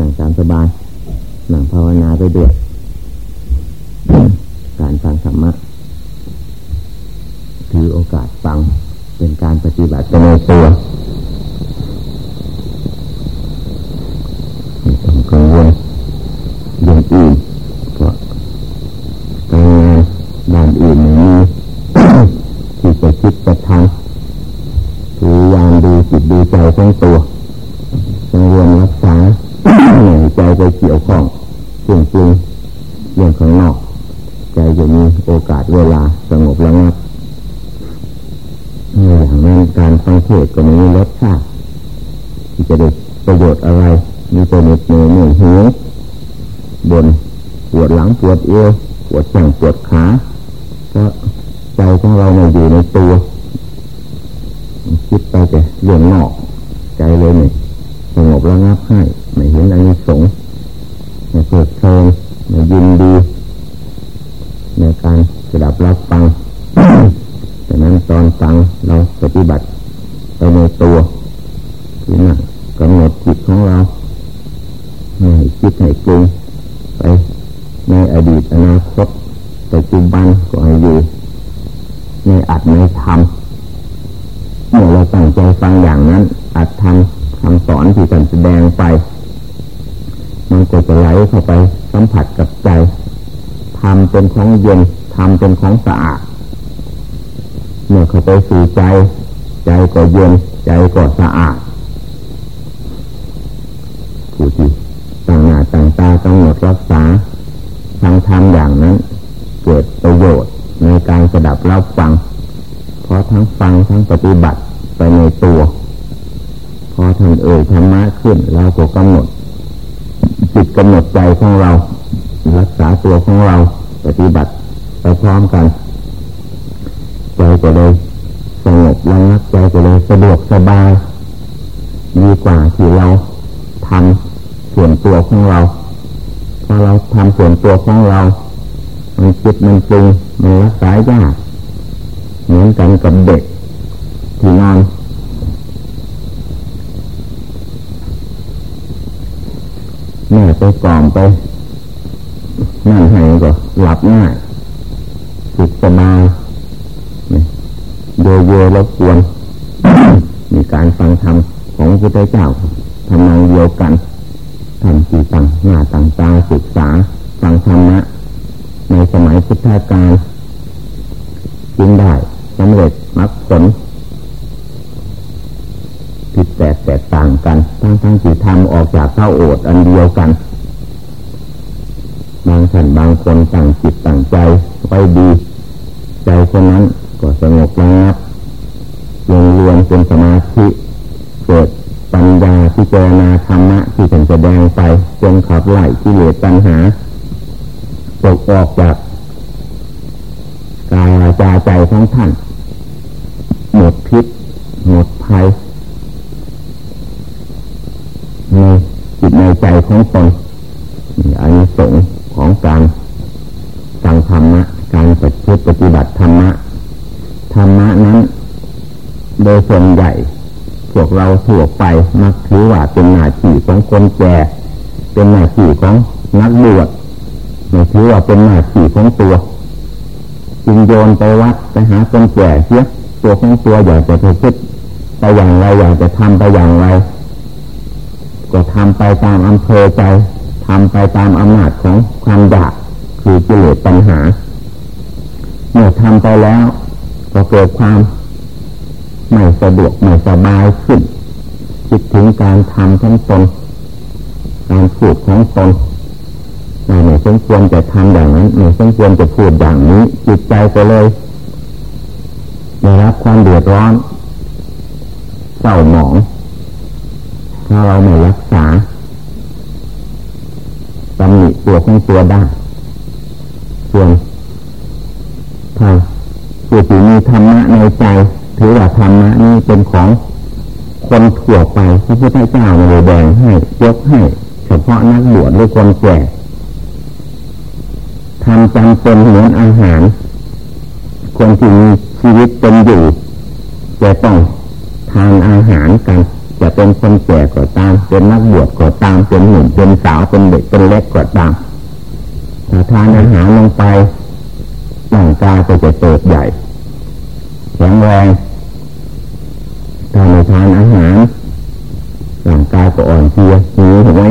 นั่งตามสบายนั่งภาวนาไปด้วยการฟังธรรมะถือโอกาสฟังเป็นการปฏิบัติในตัว เกี่ยวข้องปรุงปรุงเรื่องข้างนอก ใจจะมีโอกาสเวลาสงบระงับอย่างนั้นการฟังเทศก็มีรสชาติที่จะได้ประโยชน์อะไร มีแต่เหน็ดเหนื่อยเหนื่อยหิวบนปวดหลังปวดเอวปวดแข้งปวดขาก็ใจของเราไม่อยู่ในตัวคิดไปแต่เรื่องนอก ใจเลยเนี่ยสงบระงับให้ไม่เห็นอันนี้สง เพลินไม่ยินดี เป็นของเย็นทำเป็นของสะอาดเมื่อเขาไปสู่ใจ ใจก็เย็น ใจก็สะอาดผู้ที่ตั้งหน้าตั้งตากำหนดรักษาทางธรรมอย่างนั้น เกิดประโยชน์ในการสดับรับฟัง เพราะทั้งฟังทั้งปฏิบัติไปในตัวพอท่านเอ่ยธรรมะขึ้นเราก็กำหนดจิตกำหนดใจของเรา รักษาตัวของเรา ปฏิบัติไปพร้อมกัน ใจก็เลยสงบระงับใจก็เลยสะดวกสบายดีกว่าที่เราทำส่วนตัวของเราพอเราทำส่วนตัวของเรา มันคิดมันปรุงมันรักษายากเหมือนกันกับเด็กที่นอนแม่ไปกล่อมไปนั่นให้ก็ หลับง่ายสุขสบายโยโย่รบกวนมีการฟังธรรมของพระพุทธเจ้าทำนองเดียวกันทำจีตังหน้าต่างตาศึกษาฟังธรรมะในสมัยพุทธกาลจึงได้สำเร็จมรรคผลผิดแตกแตกต่างกันทั้งทั้งที่ทำออกจากเท่าโอดอันเดียวกัน บางท่านบางคนตั้งจิตตั้งใจไว้ดี ใจคนนั้นก็สงบระงับลงรวมเป็นสมาธิเกิดปัญญาที่เจรณาธรรมะที่ถึงแสดงไปจนขับไล่ที่เหลือปัญหาตกออกจากกายวาจาใจของท่านหมดพิษหมดภัยในจิตในใจของตนอันสง ของการฟังธรรมะ การปฏิปฏิบัติธรรมะ ธรรมะนั้น โดยส่วนใหญ่ พวกเราทั่วไปมักถือว่าเป็นหน้าที่ของคนแก่เป็นหน้าที่ของนักบวชไม่ถือว่าเป็นหน้าที่ของตัวจึงโยนไปวัดไปหาคนแก่เสียตัวของตัวอยากจะไปคิดไปอย่างไรอยากจะทำไปอย่างไร ก็ทำไปตามอำเภอใจ ทำไปตามอำนาจของความอยากคือกิเลสปัญหาเมื่อทำไปแล้วก็เกิดความไม่สะดวกไม่สบายขึ้น คิดถึงการทำทั้งตนการพูดของตนไม่สมควรจะทำอย่างนั้นไม่สมควรจะพูดอย่างนี้ จิตใจก็เลยได้รับความเดือดร้อนเศร้าหมอง ถ้าเราไม่รักษ ตำหนิตัวของตัวได้ส่วนทาผู้ที่มีธรรมะในใจ ถือว่าธรรมะนี้เป็นของคนทั่วไปพระพุทธเจ้าไม่ได้แบ่งให้ยกให้ เฉพาะนักบวชหรือคนแก่ทำจำเป็นเหมือนอาหาร คนที่มีชีวิตเป็นอยู่จะต้องทานอาหารกัน จะเป็นคนแก่ก็ตาม เป็นนักบวชก็ตาม เป็นหนุ่ม เป็นสาว เป็นเด็ก เป็นเล็กก็ตามถ้าทานอาหารลงไปร่างกายก็จะเติบใหญ่แข็งแรงถ้าไม่ทานอาหารร่างกายก็อ่อนเพลียหิวถูกไหม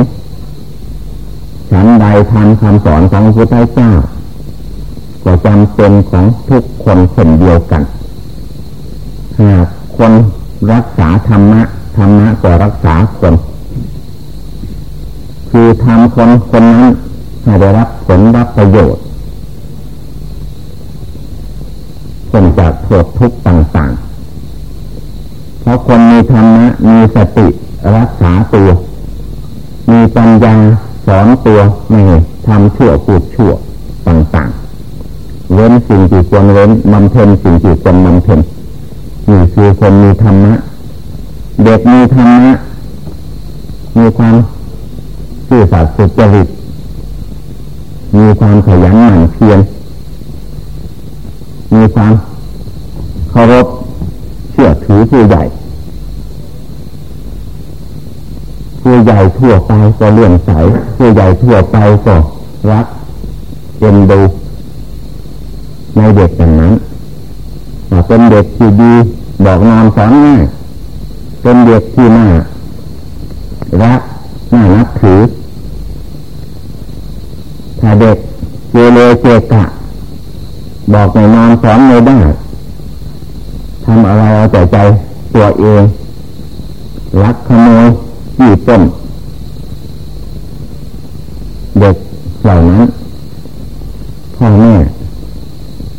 ฉันใดทำคำสอนของพระพุทธเจ้าก็จำเป็นของทุกคนคนเดียวกันหากคนรักษาธรรมะ ธรรมะก็รักษาคน คือทำคนคนนั้นให้ได้รับผลรับประโยชน์คนจากโทษทุกต่างๆ เพราะคนมีธรรมะมีสติรักษาตัว มีปัญญาสอนตัวไม่ทำชั่วปูดชั่วต่างๆ เว้นสิ่งที่ควรเว้นบำเพ็ญสิ่งที่ควรบำเพ็ญนี่คือคนมีธรรมะ เด็กมีธรรมะมีความซื่อสัตย์สุจริต มีความขยันหมั่นเพียร มีความเคารพเชื่อถือผู้ใหญ่ผู้ใหญ่ทั่วไปก็เลื่อมใสผู้ใหญ่ทั่วไปก็รักเอ็นดูในเด็กอย่างนั้นเป็นเด็กที่ดีบอกนามสอนง่าย เป็นเด็กที่น่ารักน่านับถือ ถ้าเด็กเจเรเจกะ บอกในนอนสอนไม่ได้ทำอะไรเอาใจใจตัวเองรักขโมยยี่ต้นเด็กเหล่านั้นพ่อแม่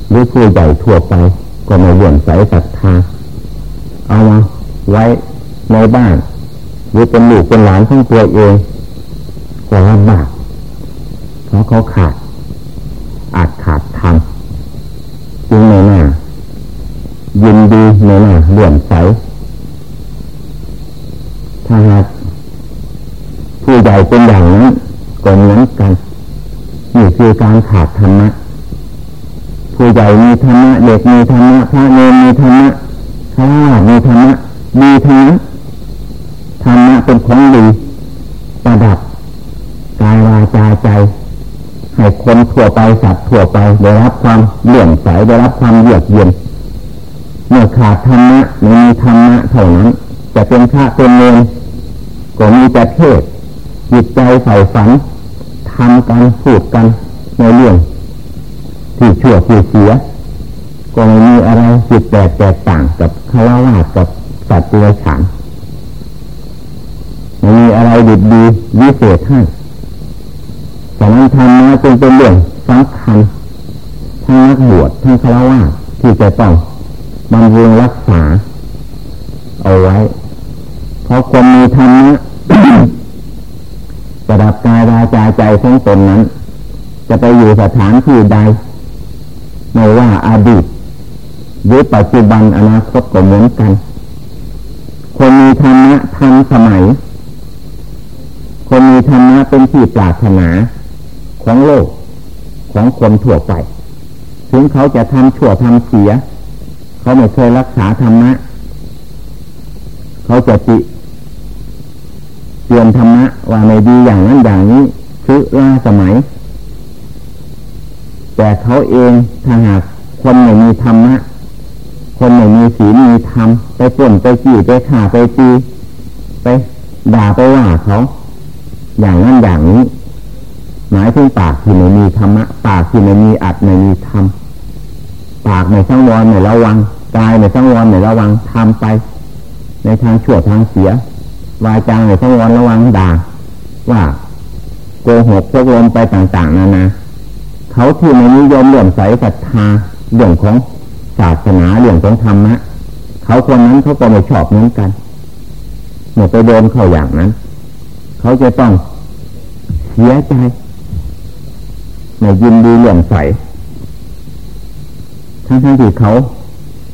หรือผู้ใหญ่ทั่วไป ก็ไม่เลื่อมใสศรัทธาเอามาไว้ ในบ้านหรือเป็นลูกเป็นหลานของตัวเองก็ลำบากเพราะเขาขาด อาจขาดทางจึงในหน้ายินดีในหน้าเลื่อมใสถ้าหากผู้ใหญ่เป็นอย่างนั้นก็เหมือนกันนี่คือการขาดธรรมะผู้ใหญ่มีธรรมะเด็กมีธรรมะพระเนรมีธรรมะข้ามีธรรมะมีธรรมะ ธรรมะเป็นของดีประดับกายวาจาใจ ให้คนทั่วไปสัตว์ทั่วไปได้รับความเลื่อมใสได้รับความเยือกเย็นเมื่อขาดธรรมะไม่มีธรรมะเท่านั้น จะเป็นพระเป็นเนรก็มีแต่เทศจิตใจใส่ฝันทำกันพูดกันในเรื่องที่ชั่วที่เสียก็ไม่มีอะไรจิตแตกแตกต่างกับคารวะกับสัตว์ตัวฉัน ไม่มีอะไรดีดีวิเศษให้ฉะนั้นธรรมะจึงเป็นเรื่องสำคัญทั้งนักบวชทั้งคารวะที่จะต้องบำรุงรักษา เอาไว้ เพราะคนมีธรรมะระดับกายวาจาใจของตนนั้น จะไปอยู่สถานที่ใดไม่ว่าอาดีตหรือปัจจุบันอนาคตก็เหมือนกัน คนมีธรรมะทันสมัย คนมีธรรมะเป็นที่ปรารถนาของโลกของคนทั่วไป ถึงเขาจะทำชั่วทำเสีย เขาไม่เคยรักษาธรรมะ เขาจะติเตือนธรรมะว่าไม่ดีอย่างนั้นอย่างนี้คือล่าสมัย แต่เขาเองถ้าหากคนไม่มีธรรมะ คนไม่มีศีลมีธรรมไปป่นไปจี้ไปข่าไปตีไปด่าไปว่าเขา อย่างนั้นอย่างนี้ หมายถึงปากที่ไม่มีธรรมะปากที่ไม่มีอัดไม่มีธรรมปากในสังวรในระวังกายในสังวรในระวังทำไป ในทางชั่วทางเสียวายจางในสังวรระวังด่าว่าโกหกพกลมไปต่างๆนานาเขาที่ไม่นิยมเลื่อมใสศรัทธาเรื่องของศาสนาเรื่องของธรรมะเขาคนนั้นเขาก็ไม่ชอบเหมือนกันเมื่อไปโดนเขาอย่างนั้น เขาจะต้อง สียใจไม่ยินดีเลื่อมใสทั้งทั้งที่เขา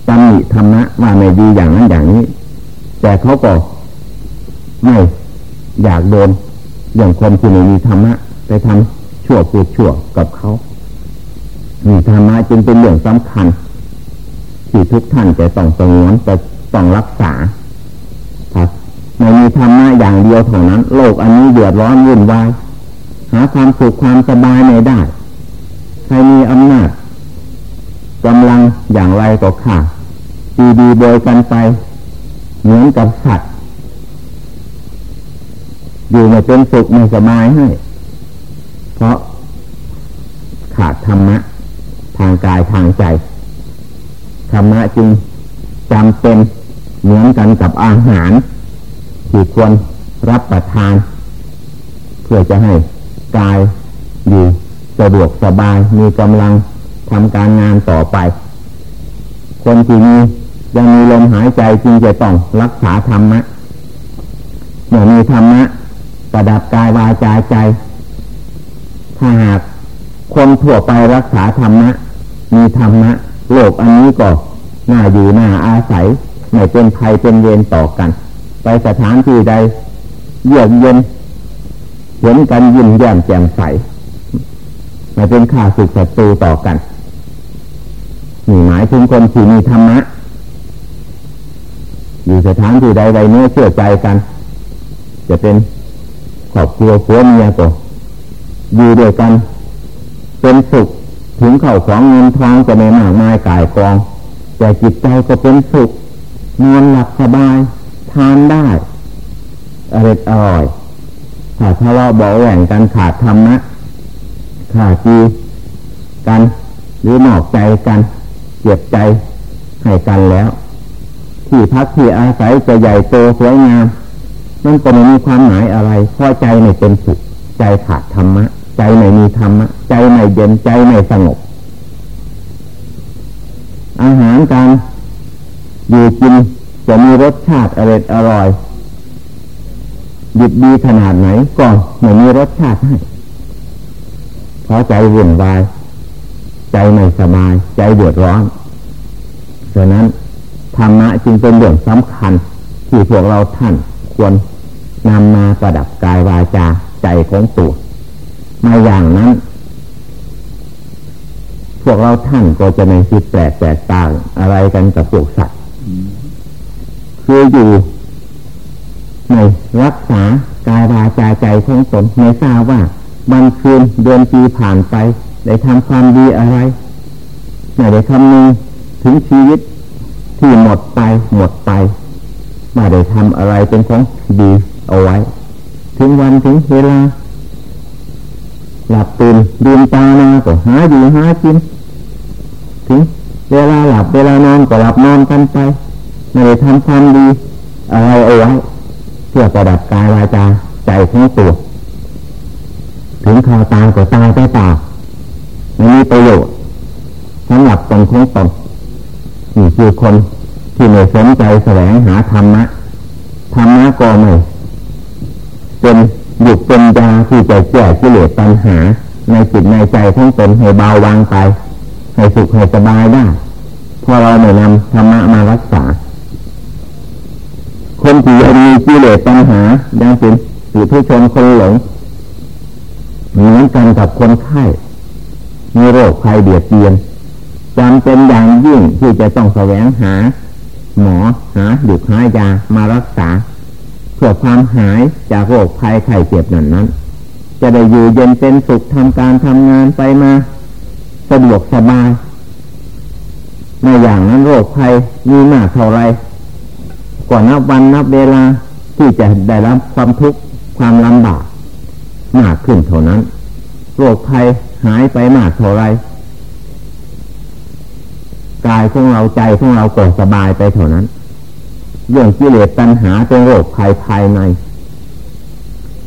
ตำหนิธรรมะว่าไม่ดีอย่างนั้นอย่างนี้ แต่เขาก็ไม่อยากโดนอย่างคนที่ไม่มีธรรมะไปทำชั่วพูดชั่วกับเขานี่ธรรมะจึงเป็นเรื่องสำคัญ ที่ทุกท่านจะต้องสงวนจะต้องรักษาถ้าไม่ธรรมะอย่างเดียวเท่านั้น โลกอันนี้เดือดร้อนวุ่นวายาความสุขความสบายไม่ได้ ใครมีอำนาจกำลังอย่างไรก็ขาดดีดีโดยกันไป เหมือนกับสัตว์อยู่ไม่เป็นสุขไม่สบายให้ เพราะขาดธรรมะ ทางกายทางใจ ธรรมะจึงจำเป็นเหมือนกันกับอาหาร ที่ควรรับประทาน เพื่อจะให้ กายอยู่สะดวกสบายมีกำลังทำการงานต่อไป คนที่มียังมีลมหายใจจึงจะต้องรักษาธรรมะเมื่อมีธรรมะประดับกายวาจาใจ ถ้าหากคนทั่วไปรักษาธรรมะ มีธรรมะ โลกอันนี้ก็น่าอยู่น่าอาศัยไม่เป็นภัยเป็นเวรต่อกัน ไปสถานที่ใดเยือกเย็น เห็นกันยิ้มแย้มแจ่มใสไม่เป็นข้าศึกศัตรูต่อกันนี่หมายถึงคนที่มีธรรมะ อยู่สถานที่ใดใดเนื้อเชื่อใจกัน จะเป็นครอบครัวผัวเมียก็อยู่ด้วยกัน เป็นสุขถึงเข่าของเงินทองจะไม่มากมายกายกอง แต่จิตใจก็เป็นสุขนอนหลับสบาย ทานได้อร่อยอร่อย ถ้าทะเลาะเบาแหว่งกันขาดธรรมะขาดจีกัน หรือนอกใจกันเจ็บใจให้กันแล้ว ที่พักที่อาศัยจะใหญ่โตสวยงามมันก็ไม่มีความหมายอะไรเพราะใจไม่เป็นสุขใจขาดธรรมะ ใจไม่มีธรรมะ ใจไม่เย็นใจไม่สงบ อาหารการอยู่กินจะมีรสชาติอร่อยอร่อย ดีดีขนาดไหนก็ไม่มีรสชาติให้เพราะใจวุ่นวาย ใจไม่สบาย ใจเดือดร้อนดังนั้นธรรมะจึงเป็นเรื่องสำคัญ ที่พวกเราท่านควรนำมาประดับกายวาจาใจของตัวมาอย่างนั้น พวกเราท่านก็จะไม่คิดแปลกแตกต่างอะไรกันกับพวกสัตว์คืออยู่ ในรักษากายวาจาใจของตนไม่ทราบว่าบันคืนเดือนปีผ่านไปได้ทำความดีอะไรไม่ได้คำนึงถึงชีวิตที่หมดไปหมดไปไม่ได้ทำอะไรเป็นของดีเอาไว้ ถึงวันถึงเวลาหลับตื่นดืมตามาก็หาอยู่หากินถึงเวลาหลับเวลานอนก็หลับนอนกันไปไม่ได้ทำความดีอะไรเอาไว้ พื่อประดับกายวาจาใจของตัวถึงข่าวตายก็ตายไปเปล่าไม่มีประโยชน์สำหรับตนของตนนี่คือคนที่ไม่สนใจแสวงหาธรรมะธรรมะก็ไม่เป็นหยุดเป็นยาที่จะแก้กิเลสปัญหา ในจิตในใจทั้งตนให้เบาบางไป ให้สุขให้สบายได้เพอเราไม่นำธรรมะมารักษา คนที่ยังมีกิเลสปัญหายังเป็นผู้ทุชนคนหลงเหมือนกันกับคนไข้มีโรคภัยเบียดเบียนจำเป็นอย่างยิ่งที่จะต้องแสวงหา หมอหาดุหายามารักษา เพื่อความหายจากโรคภัยไข้เจ็บนั้นนั้น จะได้อยู่เย็นเป็นสุขทำการทำงานไปมาสะดวกสบายในอย่างนั้นโรคภัยมีมากเท่าไร ก่อนนับวันนับเวลาที่จะได้รับความทุกข์ความลำบากมากขึ้นเท่านั้น โรคภัยหายไปมากเท่าไรกายของเราใจของเราก็สบายไปเท่านั้น เรื่องกิเลสตัณหาเป็นโรคภัยภายใน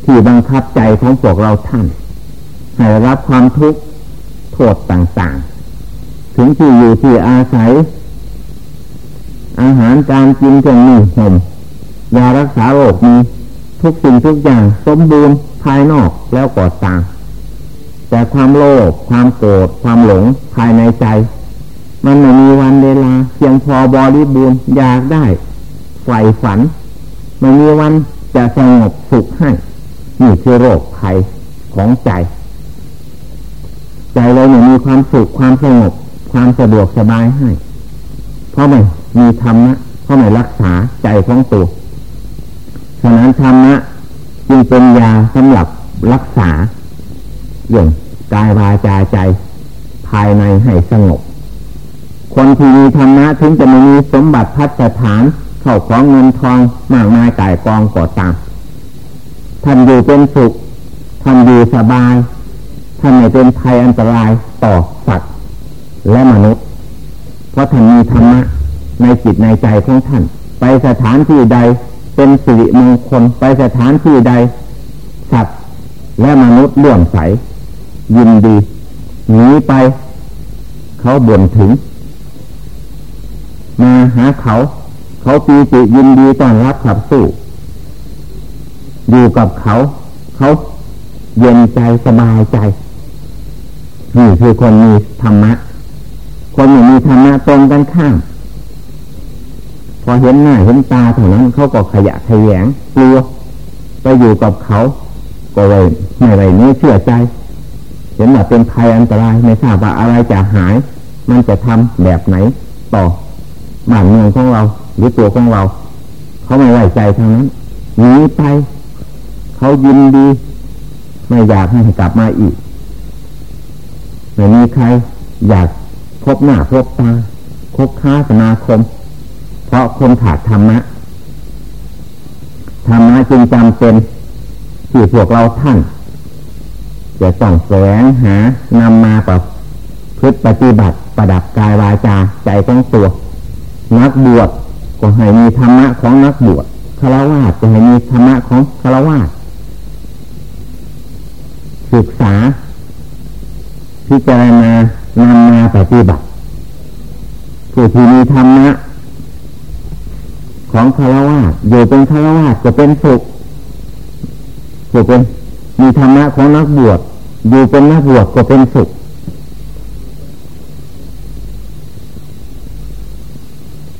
ที่บังคับใจของพวกเราท่านให้รับความทุกข์โทษต่างๆ ถึงที่อยู่ที่อาศัย อาหารการกินเครื่องนึ่งห่มยารักษาโรคมีทุกสิ่งทุกอย่างสมบูรณ์ภายนอกแล้วก่อตาง แต่ความโลภความโกรธความหลงภายในใจ มันไม่มีวันเวลาเพียงพอบริบูรณ์อยากได้ใฝ่ฝันไม่มีวันจะสงบสุขให้นี่คือโรคภัยของใจ ใจเราไม่มีความสุขความสงบความสะดวกสบายให้ เพราะไม่ มีธรรมะเพราไม่รักษาใจของตัวฉะนั้นธรรมะจึงเป็นยาสำหรับรักษาเรื่องกายวาจาใจ ภายในให้สงบ คนที่มีธรรมะถึงจะไม่มีสมบัติพัฒฐานเข้าของเงินทองมากมายกายกองก่อตามท่านอยู่เป็นสุขท่านอยู่สบายท่านไม่เป็นภัยอันตรายต่อสัตว์และมนุษย์ เพราะท่านมีธรรมะ ในจิตในใจของท่าน ไปสถานที่ใดเป็นสิริมงคลไปสถานที่ใดสัตว์และมนุษย์เลื่อมใส ยินดีหนีไป เขาบ่นถึง มาหาเขา เขาปีติยินดีต้อนรับขับสู้ อยู่กับเขา เขาเย็นใจสบายใจนี่คือคนมีธรรมะ คนไม่มีธรรมะตรงกันข้าม อเห็นหน้าเห็นตาเท่านั้นเขาก็ขยะขยงกลัวไปอยู่กับเขา ก็เลยไม่ไรนี้เชื่อใจ เห็นว่าเป็นภัยอันตรายไม่ทราบว่าอะไรจะหาย มันจะทำแบบไหน ต่อบ้านเมืองของเราหรือตัวของเรา เขาไม่ไว้ใจทางนั้นหนีไป เขายินดี ไม่อยากให้กลับมาอีกไม่มีใคร อยากพบหน้าพบตาคบค้าสมาคม เพราะคนขาดธรรมะ ธรรมะจึงจำเป็นที่พวกเราท่านจะต้องแสวงหานำมาประพฤติปฏิบัติประดับกายวาจาใจของตัว นักบวชก็ให้มีธรรมะของนักบวชฆราวาสก็ให้มีธรรมะของฆราวาสศึกษา พิจารณานำมาปฏิบัติผู้ที่มีธรรมะ ของคารวะอยู่เป็นคารวะจะเป็นสุขจะเป็นมีธรรมะของนักบวชอยู่เป็นนักบวชก็เป็นสุข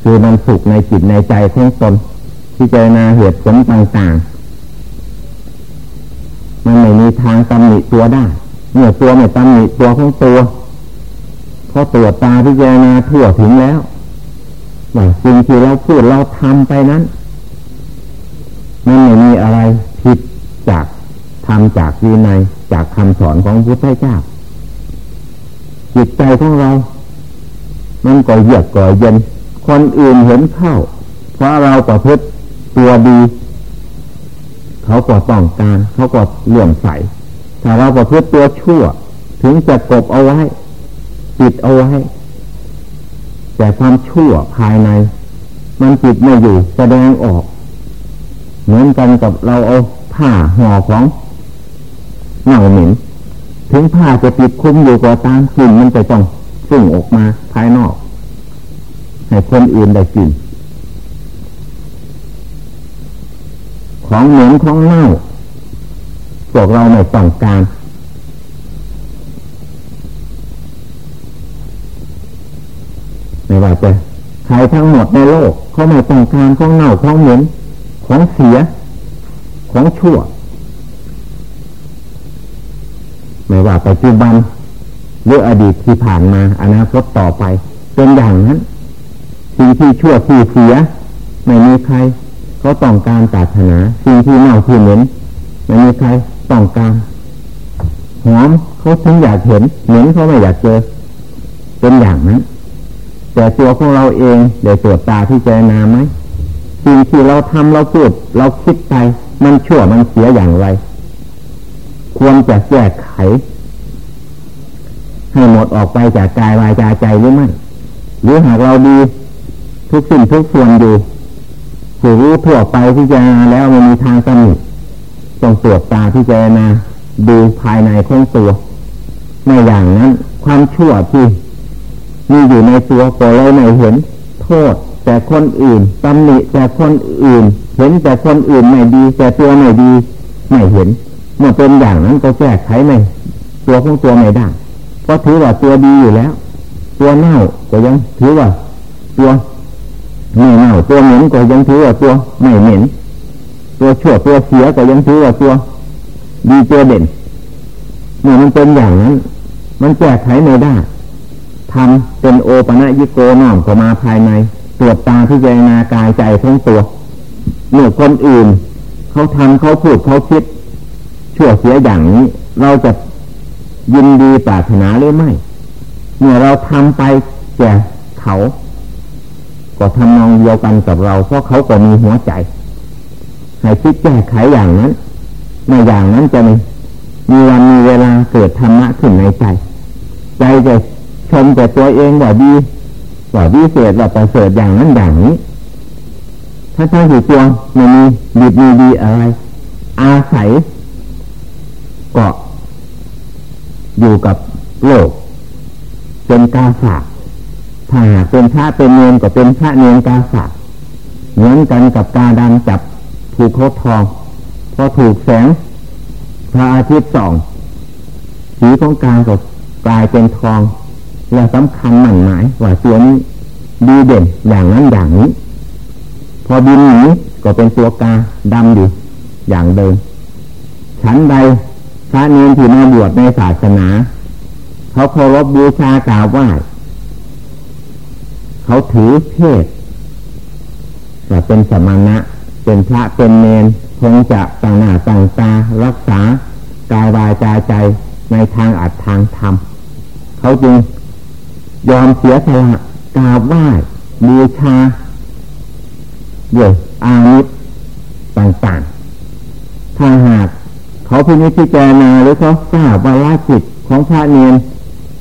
คือมันสุขในจิตในใจของตนที่เจนาเหตุผลต่างๆ มันไม่มีทางตำหนิตัวได้เมื่อตัวไม่ตำหนิตัวของตัวเพราะตัวตาที่เจนาทั่วถึงแล้ว ว่าสิ่งที่เราพูดเราทำไปนั้นมันไม่มีอะไรผิดจากทำจากวินัยจากคำสอนของพระพุทธเจ้าจิตใจของเรา มันก็เยือกก่อเย็น คนอื่นเห็นเข้า เพราะเราประพฤติตัวดี เขาก็ต้องการ เขาก็เลื่อมใสถ้าเราประพฤติตัวชั่ว ถึงจะกบเอาไว้ ปิดเอาไว้ แต่ความชั่วภายใน มันจิตไม่อยู่แสดงออก เหมือนกันกับเราเอาผ้าห่อของเน่าเหม็นถึงผ้าจะปิดคุ้มอยู่ก็ตามกลิ่นมันจะต้องสุ่งออกมาภายนอก ให้คนอื่นได้กลิ่นของเหม็นของเน่าพวกเราไม่ต้องการไม่ ว่าจะใครทั้งหมดในโลกเขาไม่ต้องการของเน่าของเหม็นของเสีย ของชั่ว ไม่ว่าปัจจุบันหรืออดีตที่ผ่านมาอนาคตต่อไป เป็นอย่างนั้นสิ่งที่ชั่วที่เสีย ไม่มีใครเขาต้องการปรารถนาสิ่งที่เน่าที่เหม็นไม่มีใครต้องการหอมเขาถึงอยากเห็นเหม็นเขาไม่อยากเจอเป็นอย่างนั้น แต่ตัวของเราเองได้ตรวจตาที่เจนาไหมสิ่งที่เราทำเราพูด เราคิดไป มันชั่วมันเสียอย่างไร ควรจะแก้ไข ให้หมดออกไปจากกายวายจาใจหรือไม่หรือหากเราดีทุกสิ่งทุกส่วนอยู่ผู้รู้ทั่วไปที่เจนาแล้วมันมีทางสนุต้องตรวจตาที่เจนาดูภายในของตัวไม่อย่างนั้น ความชั่วที่ มีอยู่ในตัวก็เลยไม่เห็น โทษ แต่คนอื่นตำหนิแต่คนอื่น เห็นแต่คนอื่นไม่ดี แต่ตัวไม่ดี ไม่เห็น เมื่อเป็นอย่างนั้นก็แก้ไขไม่ตัวของตัวไม่ได้เพราะถือว่าตัวดีอยู่แล้ว ตัวเน่าก็ยังถือว่า ตัวไม่เน่าตัวเหม็นก็ยังถือว่าตัวไม่เหม็นตัวชั่วตัวเสียก็ยังถือว่าตัว ดีตัวเด่นเมื่อมันเป็นอย่างนั้น มันแก้ไขไม่ได้ ทำเป็นโอปะยิโกน้อมเข้ามาภายในตรวจตาพิจารณากายใจทั้งตัวเมื่อคนอื่น เขาทำเขาพูดเขาคิด ชั่วเสียอย่างนี้ เราจะยินดีปรารถนาหรือไม่ เมื่อเราทำไปแก่เขา ก็ทำนองเดียวกันกับเรา เพราะเขาก็มีหัวใจให้คิดแก้ไขอย่างนั้นในอย่างนั้นจะมีมีวันมีเวลาเกิดธรรมะขึ้นในใจ ใจจะ ชมแต่ตัวเองว่าดีว่าดีเศษว่าประเสริฐอย่างนั้นอย่างนี้ ถ้าท่านอยู่ตัวไม่มีดีมีดีอะไร อาศัยเกาะอยู่กับโลก เป็นกาฝากถ้าหากเป็นพระเป็นเนียนก็เป็นพระเนียนกาฝากเหมือนกันกับกาดำจับถูกโคทองพอถูกแสงพระอาทิตย์ส่องสีของกาก็กลายเป็นทอง และสำคัญหมั่นหมายว่าตัวนี้ดีเด่นอย่างนั้นอย่างนี้ พอบินหนีก็เป็นตัวกาดำอยู่อย่างเดิมชั้นใดพระเนรที่มาบวชในศาสนา เขาเคารพบูชากราบไหว้เขาถือเพศจะเป็นสมณะเป็นพระเป็นเนรคงจะต่างหน้าต่างตารักษากายวาจาใจในทางอัดทางธรรมเขาจึง ยอมเสียสละกราบไหว้บูชาเยื่ออามิตรต่างๆ ถ้าหากเขาพินิจพิจารณาหรือเขาทราบว่าลาจิตของพระเนียน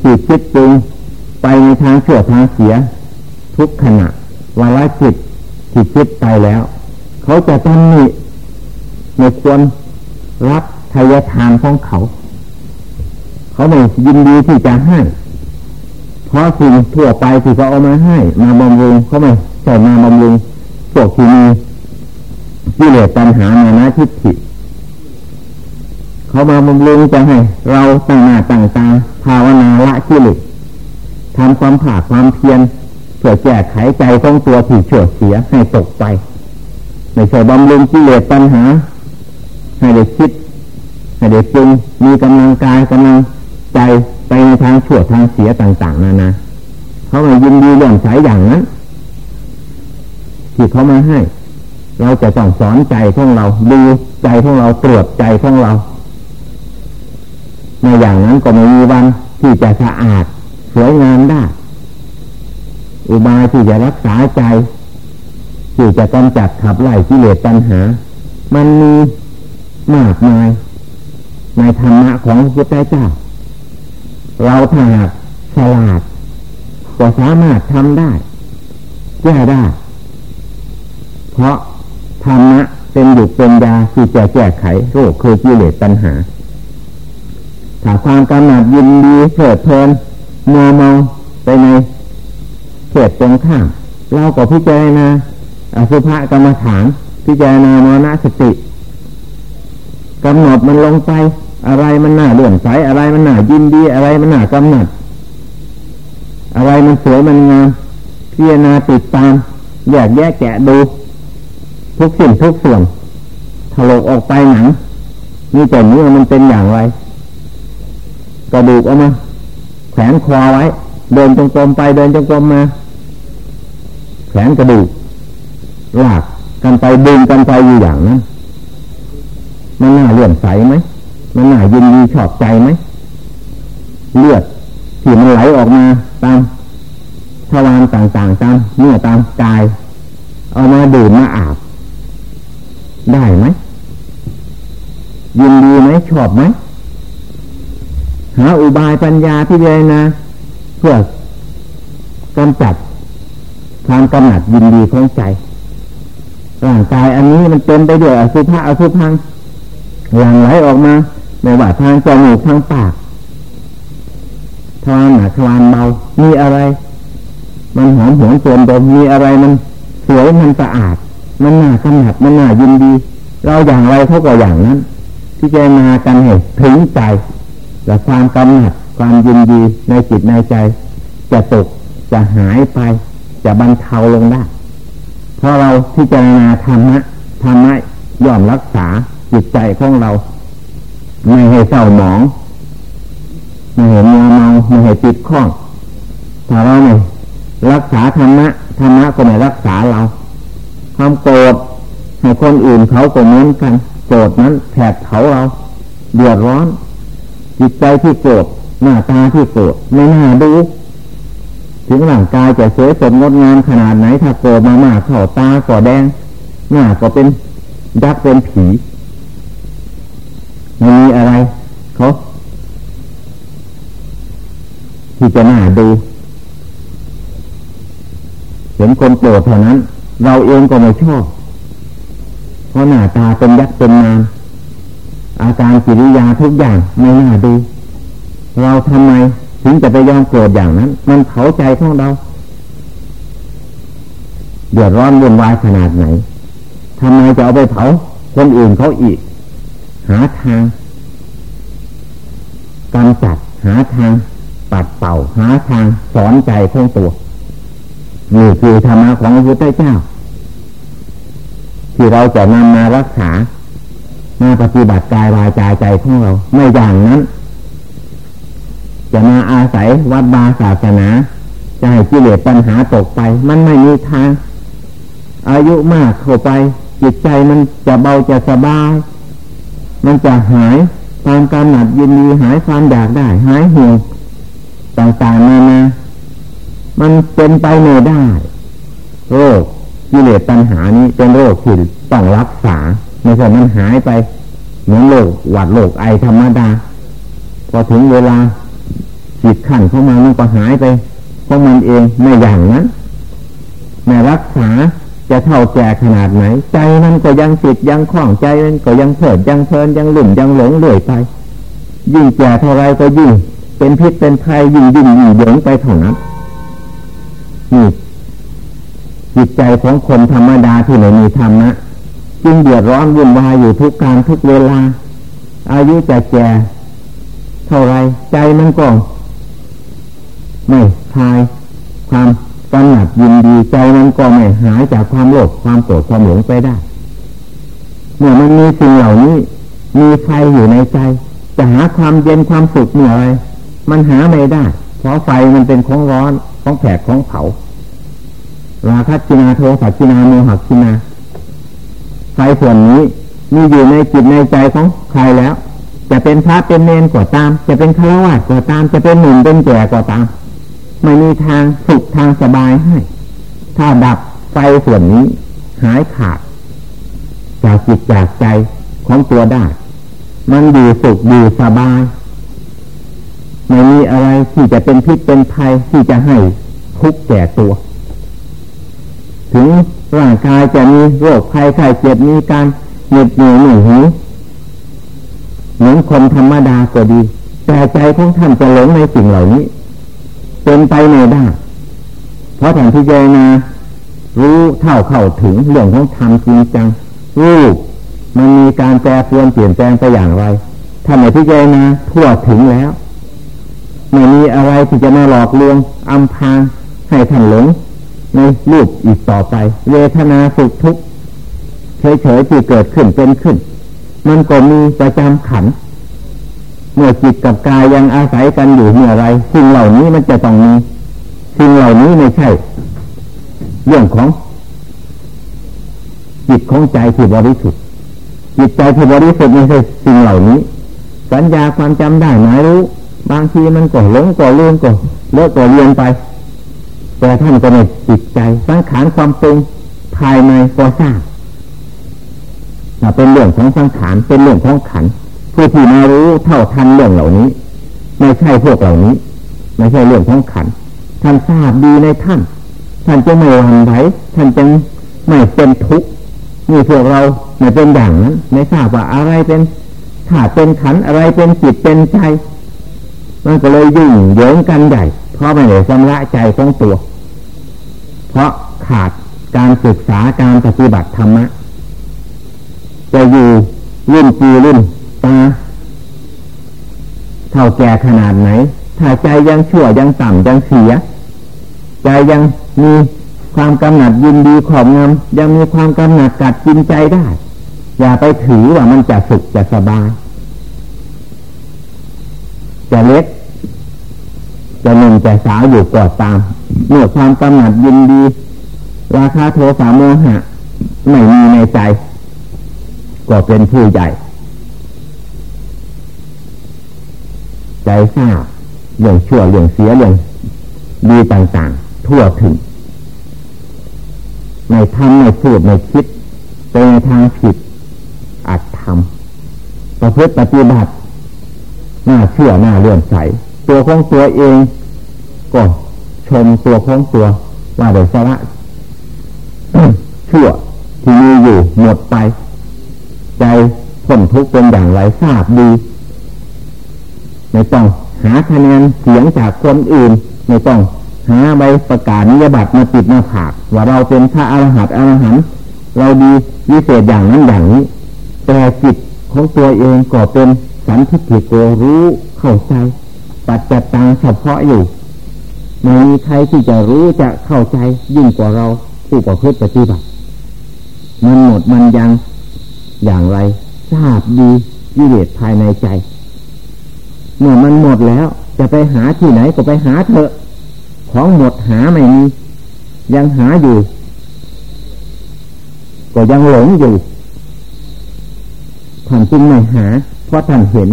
จิตคิดปรุงไปในทางเสื่อทางเสีย ทุกขณะวาลจิตจิตคิดไปแล้ว เขาจะตำหนิไม่ควรรับทายทานของเขา เขาไม่ยินดีที่จะให้ เพราะสิ่งทั่วไปที่เขาเอามาให้ มาบำรุงเขาไม่ใช่มาบำรุงพวกที่มีกิเลสปัญหามานะทิฏฐิเขามาบำรุงจะให้เราตั้งหน้าตั้งตาภาวนาละกิเลสทำความผาความเพียรเพื่อแก้ไขใจของตัวที่เฉื่อยเสียให้ตกไปไม่ใช่บำรุงกิเลสปัญหา ให้ได้คิด ให้ได้ปรุงมีกำลังกายกำลังใจ ไปในทางชั่วทางเสียต่าง ๆนานาเขาไม่ยินดีเรื่องสายอย่างนั้นที่เขามาให้ เราจะต้องสอนใจของเราดูใจของเราตรวจใจของเราในอย่างนั้นก็ไม่มีวันที่จะสะอาดสวยงามได้ อุบายที่จะรักษาใจ ที่จะกำจัดขับไล่กิเลสปัญหา มันมีมากมายในธรรมะของพระพุทธเจ้า เราถ้าหากฉลาดก็สามารถทำได้แก้ได้ เพราะธรรมะเป็นหยุดเป็นยาที่จะแก้ไขโรคคือกิเลสปัญหา ถ้าความกำหนัดยินดีเถิดเพลินมัวเมาไปในเขตตรงข้ามเราก็พิจารณาอสุภะกรรมฐาน พิจารณามรณสติกำหนดมันลงไป อะไรมันน่าเลื่อนใสอะไรมันน่ายินดีอะไรมันน่ากำหนดอะไรมันสวยมันงามพิจารณาติดตามแยกแยะแกะดู ทุกสิ่งทุกส่วนถลกออกไปหนังนี่แต่นื้มันเป็นอย่างไรกระดูกออกมาแขวนคอไว้ เดินจงกรมไปเดินจงกรมมาแขวนกระดูกลากกันไปดึงกันไปอยู่อย่างนั้นมันน่าเลื่อนใสไหม มันหน่ายินดีชอบใจไหมเลือดที่มันไหลออกมาตามทวารต่างๆตามเนื้อตามกาย เอามาดื่มมาอาบ ได้ไหมยินดีไหมชอบไหมหาอุบายปัญญาที่เยนะเพื่อกำจัดความกำหนัดยินดีของใจร่างกายอันนี้มันเต็มไปด้วยอสุภะอสุพังหลั่งไหลออกมา ในว่าทางจมูกทางปากทวารหนาทวารเบามีอะไร มันหอมหวนโสมดมมีอะไรมันสวยมันสะอาด มันน่ากำหนัดมันน่ายินดี เราอย่างไรเขาก็อย่างนั้นที่จะมากันให้ถึงใจและความกำหนัดความยินดีในจิตในใจ จะตกจะหายไป จะบรรเทาลงได้เพราะเราพิจารณาธรรมะธรรมะย่อมรักษาจิตใจของเรา ไม่ให้เศร้าหมองไม่ให้มัวเมาไม่ให้ติดข้องถ้าเราไม่รักษาธรรมะธรรมะก็ไม่รักษาเราความโกรธให้คนอื่นเขาก็เหมือนกันโกรธนั้นแผดเผาเราเดือดร้อน จิตใจที่โกรธหน้าตาที่โกรธไม่น่าดูถึงร่างกายจะสวยสดงดงามขนาดไหนถ้าโกรธมากๆเข่าตาก็แดงหน้าก็เป็นยักษ์เป็นผีไม่มีอะไรเขา ที่จะน่าดู เห็นคนโกรธเท่านั้น เราเองก็ไม่ชอบ เพราะหน้าตาเป็นยักษ์เป็นนามอาการกิริยาทุกอย่างไม่น่าดู เราทำไมถึงจะไปยอมโกรธอย่างนั้น มันเผาใจของเราเดือดร้อนวุ่นวายขนาดไหนทำไมจะเอาไปเผาคนอื่นเขาอีก หาทางกำจัดหาทาง ปัดเป่าหาทางสอนใจของตัวนี่คือธรรมะของพระพุทธเจ้า ที่เราจะนำมารักษามาปฏิบัติกายวาจาใจของเรา ไม่อย่างนั้น จะมาอาศัยวัดบาศาสนาจะให้กิเลสปัญหาตกไป มันไม่มีทาง อายุมากเข้าไป จิตใจมันจะเบาจะสบาย มันจะหายความกำหนัดยินดีหายความอยากได้ หายห่วง ต่างๆมามามันเป็นไปไม่ได้ โรคกิเลสปัญหานี้เป็นโรคที่ต้องรักษาไม่ใช่มันหายไปเหมือนโรคหวัดโรคไอธรรมดา พอถึงเวลาจิตขันเข้ามามันก็หายไปเพราะมันเองไม่อย่างนั้นแม่รักษาจะเท่าแก่ขนาดไหน ใจมันก็ยังติดยังคล้องใจมันก็ยังเผิดยังเพลินยังหลุ่มยังหลงเลื่อยไปยิ่งแก่เท่าไรก็ยิ่ง เป็นพิษเป็นภัยยิ่งยิ่งยิ่งเหยิงไปเท่านั้นนี่จิตใจของคนธรรมดาที่ไม่มีธรรมะจึงเดือดร้อนวุ่นวายอยู่ทุกการทุกเวลา อายุจะแก่เท่าไรใจมันก็ไม่ทายความกำหนัดยินดีใจมันก็ไม่หายจากความโลภความโกรธความหลงไปได้ เมื่อมันมีสิ่งเหล่านี้ มีไฟอยู่ในใจ จะหาความเย็นความสุขเมื่อไร มันหาไม่ได้ เพราะไฟมันเป็นของร้อนของแผดของเผาราคะจินาโทสัจินาโมหจินาไฟส่วนนี้มีอยู่ในจิตในใจของใครแล้ว จะเป็นพระเป็นเนนก็ตาม จะเป็นฆราวาสก็ตาม จะเป็นหนุ่มเป็นแก่ก็ตามไม่มีทางสุขทางสบายให้ ถ้าดับไฟส่วนนี้หายขาด จากจิตจากใจของตัวได้ มันดีสุขดีสบาย ไม่มีอะไรที่จะเป็นพิษเป็นภัยที่จะให้ทุกข์แก่ตัว ถึงร่างกายจะมีโรคภัยไข้เจ็บมีการเหน็ดเหนื่อยหนุ่ยหิวเหมือนคนธรรมดาก็ดี แต่ใจของท่านจะหลงในสิ่งเหล่านี้ เป็นไปไม่ได้ เพราะท่านพิจารณารู้เท่าเข้าถึงเรื่องของธรรมจริงจังรู้มันมีการแปรเปลี่ยนเปลี่ยนแปลงไปอย่างไรท่านในพิจารณาทั่วถึงแล้ว ไม่มีอะไรที่จะมาหลอกลวงอำพางให้ท่านหลงในรูปอีกต่อไป เวทนาสุขทุกข์เฉยๆที่เกิดขึ้นเป็นขึ้น มันก็มีประจำขัน เมื่อจิตกับกายยังอาศัยกันอยู่เมื่อไรสิ่งเหล่านี้มันจะต้องมีสิ่งเหล่านี้ไม่ใช่ เรื่องของ จิตของใจที่บริสุทธิ์จิตใจที่บริสุทธิ์ไม่ใช่สิ่งเหล่านี้ สัญญาความจำได้หมายรู้ บางทีมันก็หลงก็ลืมก็เลอะก็เรียนไป แต่ท่านก็ไม่จิตใจสังขารความปรุงภายในก็ทราบแต่เป็นเรื่องของสังขารเป็นเรื่องของขันผู้ที่มารู้เท่าทันเรื่องเหล่านี้ ไม่ใช่พวกเหล่านี้ ไม่ใช่เรื่องของขันท่านทราบดีในท่าน ท่านจะไม่หวั่นไหวท่านจะไม่เป็นทุกข์นี่พวกเราไม่เป็นอย่างนั้นไม่ทราบว่าอะไรเป็นถ้าเป็นขันอะไรเป็นจิตเป็นใจ มันก็เลยยุ่งเหยิงกันใหญ่ เพราะไม่ได้ชำระใจของตัว เพราะขาดการศึกษาการปฏิบัติธรรมะจะอยู่รุ่นปีรุ่นตาเท่าแก่ขนาดไหน ถ้าใจยังชั่วยังต่ำยังเสีย ใจยังมีความกำหนัดยินดีขอบงำยังมีความกำหนัดกัดกินใจได้ อย่าไปถือว่ามันจะสุขจะสบายจะเล็ก จะหนุ่มจะสาวอยู่ก่อตามเมื่อความกำหนัดยินดี ราคาโทสะโมหะไม่มีในใจ ก็เป็นผู้ใหญ่ ใจทราบเรื่องชั่วเรื่องเสียเรื่องดีต่างๆ ทั่วถึงไม่ทำไม่พูดไม่คิดเป็นทางผิดอัดทำประพฤติปฏิบัติหน้าเชื่อหน้าเลื่อมใส ตัวของตัวเอง ก็ชมตัวของตัวว่าโดยสาระชั่วที่มีอยู่หมดไป ใจพ้นทุกข์เป็นอย่างไรทราบดีไม่ต้องหาคะแนนเสียงจากคนอื่นไม่ต้องหาใบประกาศนิยบัตรมาติดมาผากว่าเราเป็นพระอรหันต์อรหันต์เราดีวิเศษอย่างนั้นอย่างนี้ แต่จิตของตัวเองก็เป็นสันทิฏฐิโกรู้เข้าใจ ปัจจตังเฉพาะอยู่ไม่มีใครที่จะรู้จะเข้าใจยิ่งกว่าเราผู้ประพฤติปฏิบัติมันหมดมันยังอย่างไร ทราบดีวิเวทภายในใจ เมื่อมันหมดแล้ว จะไปหาที่ไหนก็ไปหาเถอะ ของหมดหาไม่มี ยังหาอยู่ ก็ยังหลงอยู่ท่านจึงไม่หา เพราะท่านเห็น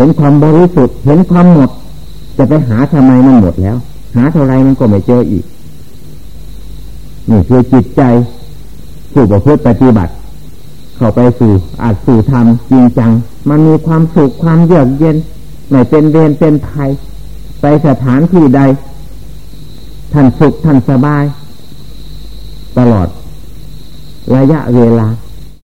เห็นความบริสุทธิ์เห็นความหมด จะไปหาทำไมมันหมดแล้ว หาเท่าไรมันก็ไม่เจออีกนี่คือจิตใจผู้ประพฤติปฏิบัติ เข้าไปสู่อาจสู่ธรรมจริงจัง มันมีความสุขความเยือกเย็นไม่เป็นเวรเป็นภัยไปสถานที่ใด ท่านสุขท่านสบาย ตลอด ระยะเวลา